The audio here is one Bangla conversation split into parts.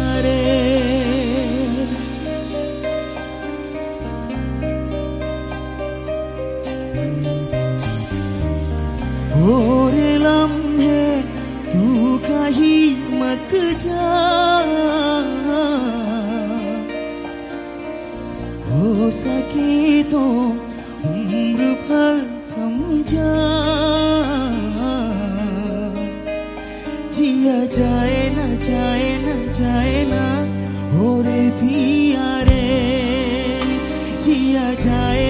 किनारे और लम्हे तू कहीं मत जा। हो सके तो उम्र फल थम जा। পিছিয়া যায় না যায় না যায় না। ওরে পিয়া রে জিয়া যায়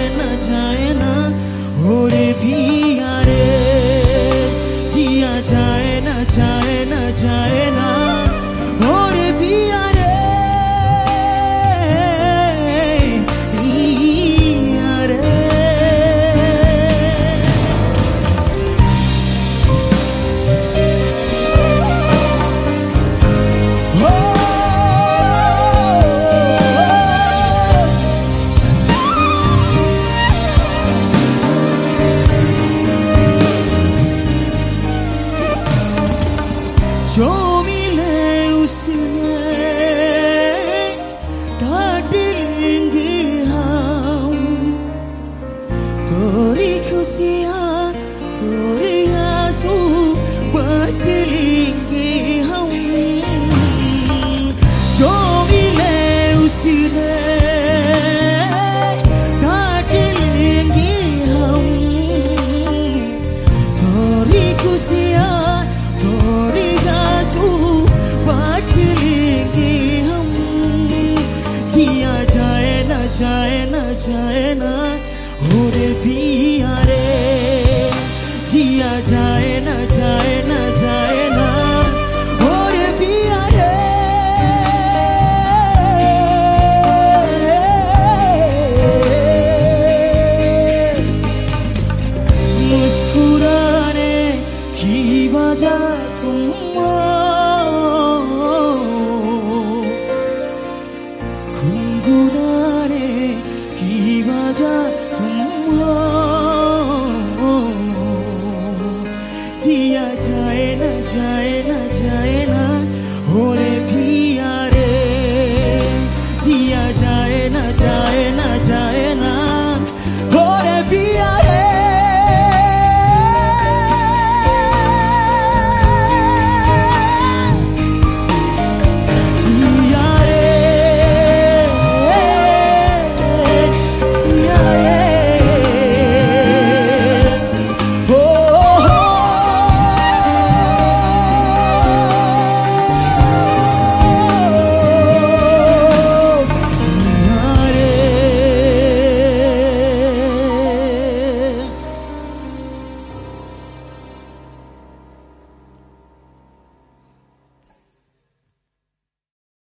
yo যায় না ওরে পিয়ারে জিয়া যায় না যায় না যায় না ওরে পিয়া রে মুস্কুরানে কি বাজা তোমার